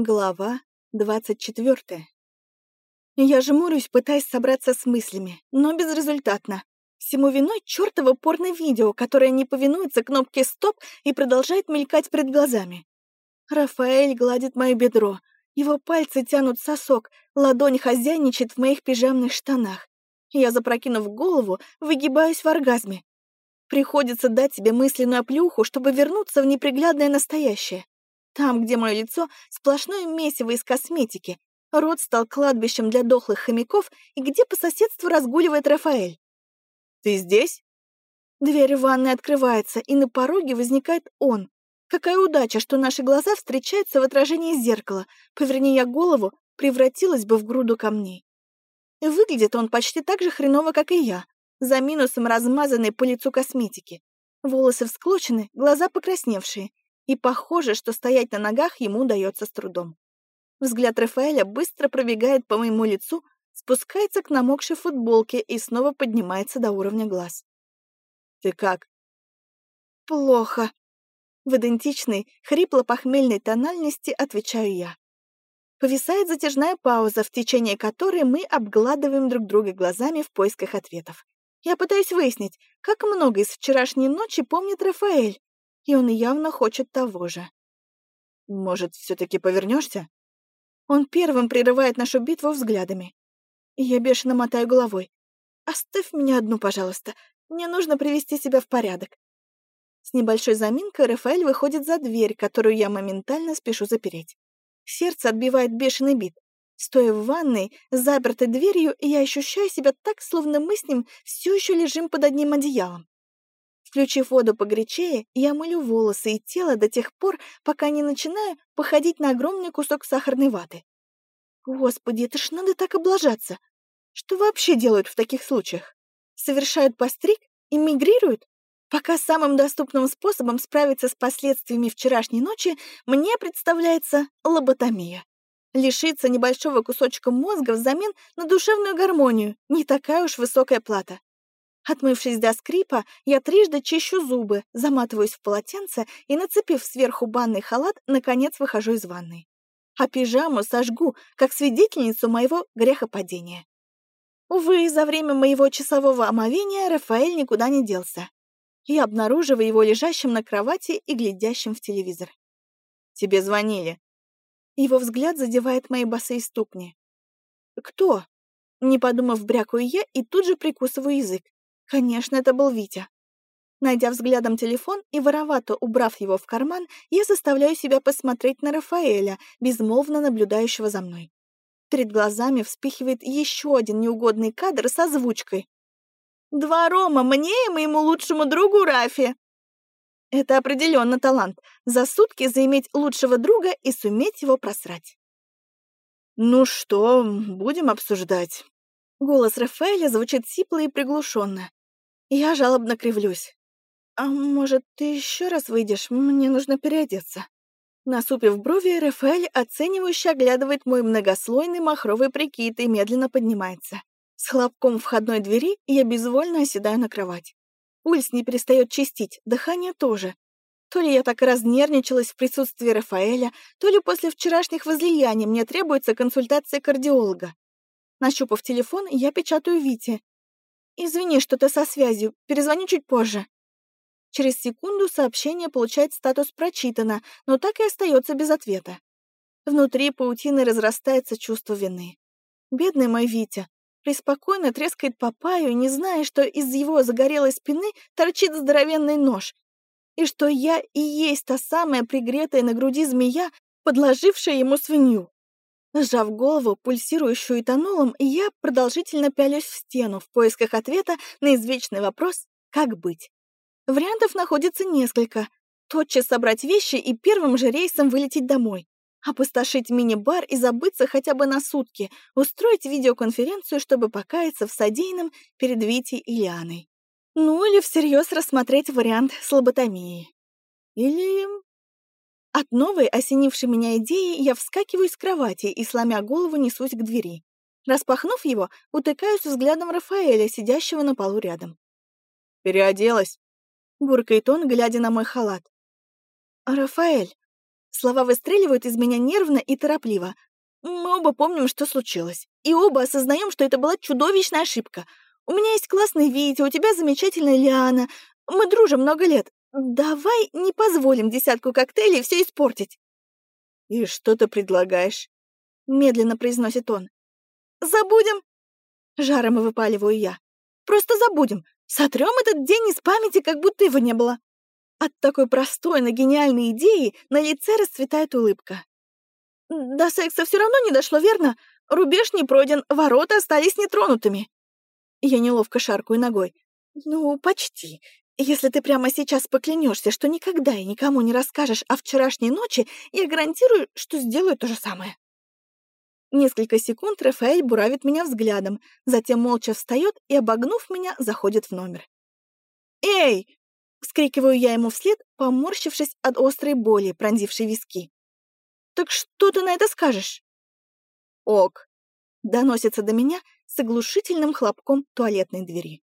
Глава двадцать четвертая. Я жмурюсь, пытаясь собраться с мыслями, но безрезультатно. Всему виной чёртово порно-видео, которое не повинуется кнопке «Стоп» и продолжает мелькать перед глазами. Рафаэль гладит моё бедро. Его пальцы тянут сосок, ладонь хозяйничает в моих пижамных штанах. Я, запрокинув голову, выгибаюсь в оргазме. Приходится дать себе мысленную оплюху, чтобы вернуться в неприглядное настоящее. Там, где мое лицо, сплошное месиво из косметики. Рот стал кладбищем для дохлых хомяков, и где по соседству разгуливает Рафаэль. «Ты здесь?» Дверь в ванной открывается, и на пороге возникает он. Какая удача, что наши глаза встречаются в отражении зеркала. Поверни я голову, превратилась бы в груду камней. Выглядит он почти так же хреново, как и я, за минусом размазанной по лицу косметики. Волосы всклочены, глаза покрасневшие, и похоже, что стоять на ногах ему удается с трудом. Взгляд Рафаэля быстро пробегает по моему лицу, спускается к намокшей футболке и снова поднимается до уровня глаз. «Ты как?» «Плохо». В идентичной, хрипло-похмельной тональности отвечаю я. Повисает затяжная пауза, в течение которой мы обгладываем друг друга глазами в поисках ответов. Я пытаюсь выяснить, как много из вчерашней ночи помнит Рафаэль, и он явно хочет того же. «Может, все-таки повернешься? Он первым прерывает нашу битву взглядами. Я бешено мотаю головой. «Оставь меня одну, пожалуйста. Мне нужно привести себя в порядок». С небольшой заминкой Рафаэль выходит за дверь, которую я моментально спешу запереть. Сердце отбивает бешеный бит. Стоя в ванной, запертой дверью, я ощущаю себя так, словно мы с ним все еще лежим под одним одеялом. Включив воду погорячее, я мылю волосы и тело до тех пор, пока не начинаю походить на огромный кусок сахарной ваты. Господи, это ж надо так облажаться. Что вообще делают в таких случаях? Совершают постриг? Иммигрируют? Пока самым доступным способом справиться с последствиями вчерашней ночи мне представляется лоботомия. Лишиться небольшого кусочка мозга взамен на душевную гармонию — не такая уж высокая плата. Отмывшись до скрипа, я трижды чищу зубы, заматываюсь в полотенце и, нацепив сверху банный халат, наконец выхожу из ванной. А пижаму сожгу, как свидетельницу моего грехопадения. Увы, за время моего часового омовения Рафаэль никуда не делся. Я обнаруживаю его лежащим на кровати и глядящим в телевизор. «Тебе звонили». Его взгляд задевает мои босые ступни. «Кто?» Не подумав, брякаю я и тут же прикусываю язык. Конечно, это был Витя. Найдя взглядом телефон и воровато убрав его в карман, я заставляю себя посмотреть на Рафаэля, безмолвно наблюдающего за мной. Перед глазами вспихивает еще один неугодный кадр с озвучкой. «Два Рома мне и моему лучшему другу Рафе!» Это определенно талант. За сутки заиметь лучшего друга и суметь его просрать. «Ну что, будем обсуждать?» Голос Рафаэля звучит сипло и приглушенно. Я жалобно кривлюсь. «А может, ты еще раз выйдешь? Мне нужно переодеться». Насупив брови, Рафаэль оценивающе оглядывает мой многослойный махровый прикид и медленно поднимается. С хлопком входной двери я безвольно оседаю на кровать. Пульс не перестает чистить, дыхание тоже. То ли я так разнервничалась в присутствии Рафаэля, то ли после вчерашних возлияний мне требуется консультация кардиолога. Нащупав телефон, я печатаю Вите. «Извини, что-то со связью. Перезвоню чуть позже». Через секунду сообщение получает статус «прочитано», но так и остается без ответа. Внутри паутины разрастается чувство вины. Бедный мой Витя. Преспокойно трескает папаю, не зная, что из его загорелой спины торчит здоровенный нож, и что я и есть та самая пригретая на груди змея, подложившая ему свинью. Сжав голову, пульсирующую этанолом, я продолжительно пялюсь в стену в поисках ответа на извечный вопрос «Как быть?». Вариантов находится несколько. Тотчас собрать вещи и первым же рейсом вылететь домой. Опустошить мини-бар и забыться хотя бы на сутки, устроить видеоконференцию, чтобы покаяться в содеянном перед Витей и Лианой. Ну или всерьез рассмотреть вариант с лоботомией. Или от новой, осенившей меня идеи, я вскакиваю с кровати и, сломя голову, несусь к двери. Распахнув его, утыкаюсь взглядом Рафаэля, сидящего на полу рядом. «Переоделась?» — буркает он, глядя на мой халат. «Рафаэль!» Слова выстреливают из меня нервно и торопливо. Мы оба помним, что случилось. И оба осознаем, что это была чудовищная ошибка. У меня есть классный Витя, у тебя замечательная Лиана. Мы дружим много лет. Давай не позволим десятку коктейлей все испортить. «И что ты предлагаешь?» — медленно произносит он. «Забудем!» — жаром выпаливаю я. «Просто забудем. Сотрем этот день из памяти, как будто его не было». От такой простой, но гениальной идеи на лице расцветает улыбка. До секса все равно не дошло, верно? Рубеж не пройден, ворота остались нетронутыми. Я неловко шаркаю ногой. Ну, почти. Если ты прямо сейчас поклянешься, что никогда и никому не расскажешь о вчерашней ночи, я гарантирую, что сделаю то же самое. Несколько секунд Рафаэль буравит меня взглядом, затем молча встает и, обогнув меня, заходит в номер. «Эй!» — вскрикиваю я ему вслед, поморщившись от острой боли, пронзившей виски. «Так что ты на это скажешь?» «Ок», — доносится до меня с оглушительным хлопком туалетной двери.